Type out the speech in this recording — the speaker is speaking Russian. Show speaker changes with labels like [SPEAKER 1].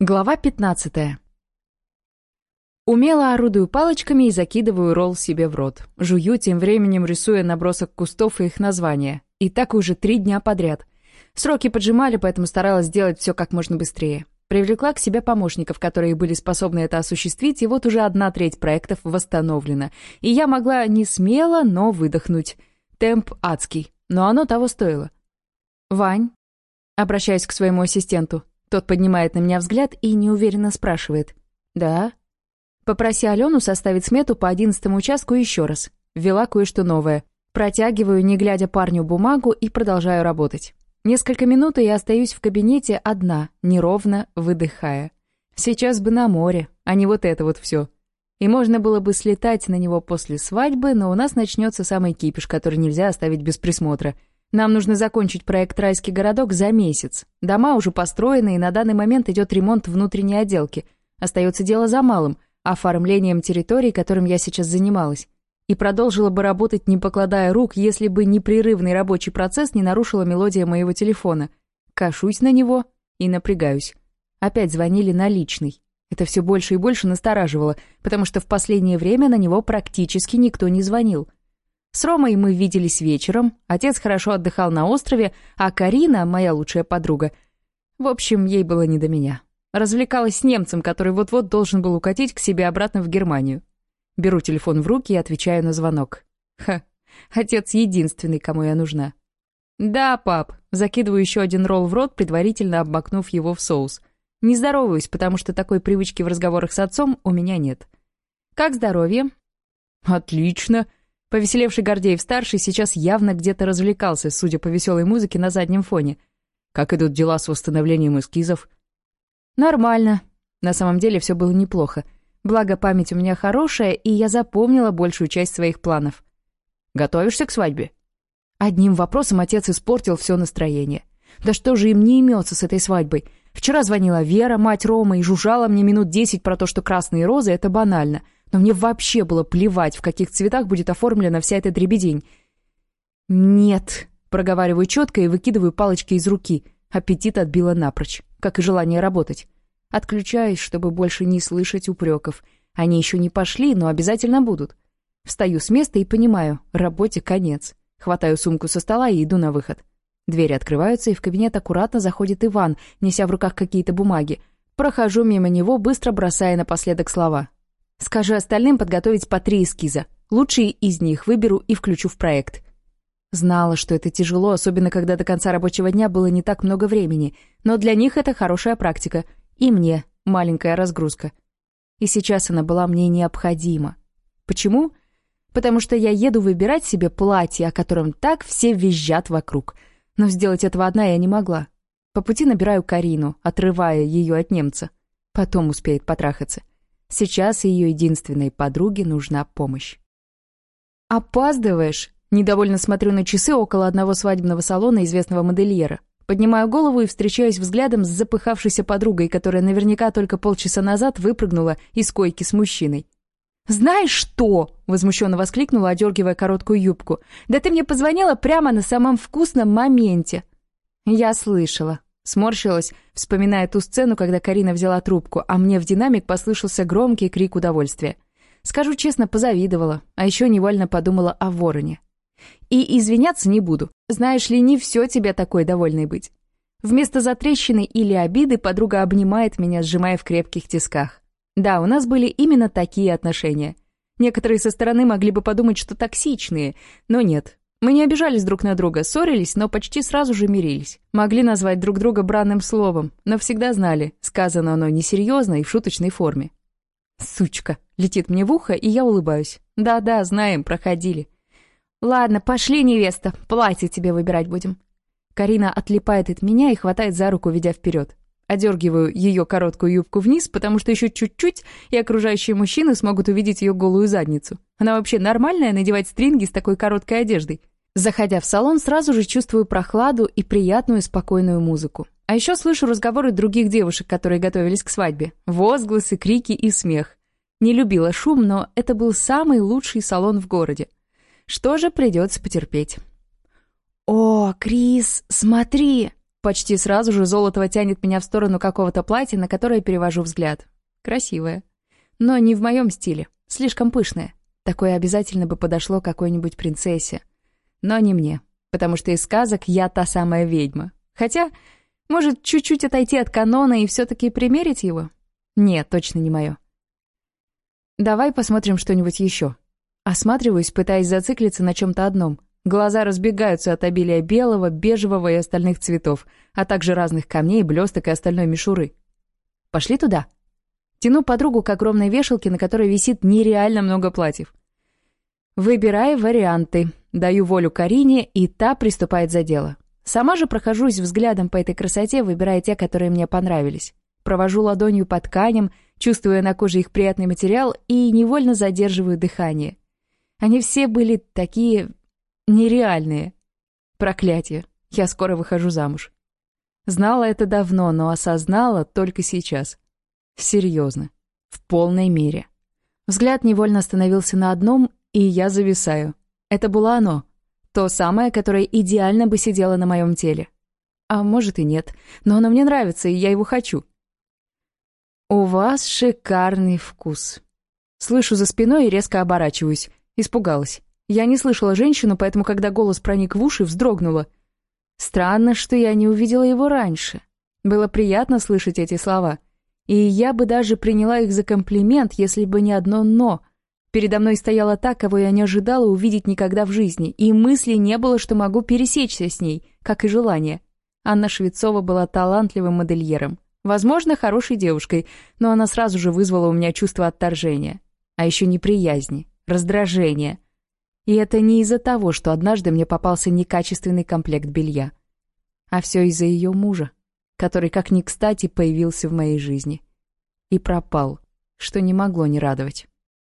[SPEAKER 1] Глава 15. Умело орудую палочками и закидываю ролл себе в рот. Жую, тем временем рисуя набросок кустов и их названия. И так уже три дня подряд. Сроки поджимали, поэтому старалась сделать все как можно быстрее. Привлекла к себе помощников, которые были способны это осуществить, и вот уже одна треть проектов восстановлена. И я могла не смело, но выдохнуть. Темп адский, но оно того стоило. «Вань», обращаясь к своему ассистенту, тот поднимает на меня взгляд и неуверенно спрашивает. «Да?» Попроси Алену составить смету по одиннадцатому участку еще раз. Ввела кое-что новое. Протягиваю, не глядя парню, бумагу и продолжаю работать. Несколько минут я остаюсь в кабинете одна, неровно выдыхая. Сейчас бы на море, а не вот это вот все. И можно было бы слетать на него после свадьбы, но у нас начнется самый кипиш, который нельзя оставить без присмотра — нам нужно закончить проект «Райский городок» за месяц. Дома уже построены, и на данный момент идет ремонт внутренней отделки. Остается дело за малым – оформлением территории, которым я сейчас занималась. И продолжила бы работать, не покладая рук, если бы непрерывный рабочий процесс не нарушила мелодия моего телефона. Кашусь на него и напрягаюсь. Опять звонили на личный. Это все больше и больше настораживало, потому что в последнее время на него практически никто не звонил – с Ромой мы виделись вечером, отец хорошо отдыхал на острове, а Карина, моя лучшая подруга... В общем, ей было не до меня. Развлекалась с немцем, который вот-вот должен был укатить к себе обратно в Германию. Беру телефон в руки и отвечаю на звонок. Ха, отец единственный, кому я нужна. «Да, пап», закидываю еще один ролл в рот, предварительно обмакнув его в соус. Не здороваюсь, потому что такой привычки в разговорах с отцом у меня нет. «Как здоровье?» «Отлично», Повеселевший Гордеев-старший сейчас явно где-то развлекался, судя по веселой музыке на заднем фоне. Как идут дела с восстановлением эскизов? Нормально. На самом деле все было неплохо. Благо, память у меня хорошая, и я запомнила большую часть своих планов. Готовишься к свадьбе? Одним вопросом отец испортил все настроение. Да что же им не имется с этой свадьбой? Вчера звонила Вера, мать Ромы, и жужжала мне минут десять про то, что красные розы — это банально — но мне вообще было плевать, в каких цветах будет оформлена вся эта дребедень. «Нет», — проговариваю четко и выкидываю палочки из руки. Аппетит отбило напрочь, как и желание работать. Отключаюсь, чтобы больше не слышать упреков. Они еще не пошли, но обязательно будут. Встаю с места и понимаю, работе конец. Хватаю сумку со стола и иду на выход. Двери открываются, и в кабинет аккуратно заходит Иван, неся в руках какие-то бумаги. Прохожу мимо него, быстро бросая напоследок слова. Скажи остальным подготовить по три эскиза. Лучшие из них выберу и включу в проект. Знала, что это тяжело, особенно когда до конца рабочего дня было не так много времени, но для них это хорошая практика. И мне маленькая разгрузка. И сейчас она была мне необходима. Почему? Потому что я еду выбирать себе платье, о котором так все визжат вокруг. Но сделать этого одна я не могла. По пути набираю Карину, отрывая ее от немца. Потом успеет потрахаться. Сейчас ее единственной подруге нужна помощь. «Опаздываешь!» Недовольно смотрю на часы около одного свадебного салона известного модельера. Поднимаю голову и встречаюсь взглядом с запыхавшейся подругой, которая наверняка только полчаса назад выпрыгнула из койки с мужчиной. «Знаешь что?» — возмущенно воскликнула, одергивая короткую юбку. «Да ты мне позвонила прямо на самом вкусном моменте!» «Я слышала», Сморщилась, вспоминая ту сцену, когда Карина взяла трубку, а мне в динамик послышался громкий крик удовольствия. Скажу честно, позавидовала, а еще невольно подумала о вороне. И извиняться не буду. Знаешь ли, не все тебе такой довольной быть. Вместо затрещины или обиды подруга обнимает меня, сжимая в крепких тисках. Да, у нас были именно такие отношения. Некоторые со стороны могли бы подумать, что токсичные, но нет, мы не обижались друг на друга, ссорились, но почти сразу же мирились. Могли назвать друг друга бранным словом, но всегда знали, сказано оно несерьезно и в шуточной форме. «Сучка!» — летит мне в ухо, и я улыбаюсь. «Да-да, знаем, проходили». «Ладно, пошли, невеста, платье тебе выбирать будем». Карина отлипает от меня и хватает за руку, ведя вперед. Одергиваю ее короткую юбку вниз, потому что еще чуть-чуть, и окружающие мужчины смогут увидеть ее голую задницу. Она вообще нормальная надевать стринги с такой короткой одеждой? Заходя в салон, сразу же чувствую прохладу и приятную спокойную музыку. А еще слышу разговоры других девушек, которые готовились к свадьбе. Возгласы, крики и смех. Не любила шум, но это был самый лучший салон в городе. Что же придется потерпеть? «О, Крис, смотри!» Почти сразу же золотого тянет меня в сторону какого-то платья, на которое перевожу взгляд. Красивое. Но не в моем стиле. Слишком пышное. Такое обязательно бы подошло какой-нибудь принцессе. Но не мне, потому что из сказок я та самая ведьма. Хотя, может, чуть-чуть отойти от канона и все-таки примерить его? Нет, точно не мое. Давай посмотрим что-нибудь еще. Осматриваюсь, пытаясь зациклиться на чем-то одном. Глаза разбегаются от обилия белого, бежевого и остальных цветов, а также разных камней, блесток и остальной мишуры. Пошли туда. Тяну подругу к огромной вешалке, на которой висит нереально много платьев. Выбирай варианты. Даю волю Карине, и та приступает за дело. Сама же прохожусь взглядом по этой красоте, выбирая те, которые мне понравились. Провожу ладонью по тканям, чувствуя на коже их приятный материал и невольно задерживаю дыхание. Они все были такие... нереальные. Проклятие. Я скоро выхожу замуж. Знала это давно, но осознала только сейчас. Серьезно. В полной мере. Взгляд невольно остановился на одном, и я зависаю. Это было оно. То самое, которое идеально бы сидело на моем теле. А может и нет, но оно мне нравится, и я его хочу. «У вас шикарный вкус». Слышу за спиной и резко оборачиваюсь. Испугалась. Я не слышала женщину, поэтому, когда голос проник в уши, вздрогнула. Странно, что я не увидела его раньше. Было приятно слышать эти слова. И я бы даже приняла их за комплимент, если бы не одно «но», Передо мной стояла та, кого я не ожидала увидеть никогда в жизни, и мысли не было, что могу пересечься с ней, как и желание. Анна Швецова была талантливым модельером. Возможно, хорошей девушкой, но она сразу же вызвала у меня чувство отторжения. А еще неприязни, раздражения. И это не из-за того, что однажды мне попался некачественный комплект белья. А все из-за ее мужа, который как ни кстати появился в моей жизни. И пропал, что не могло не радовать.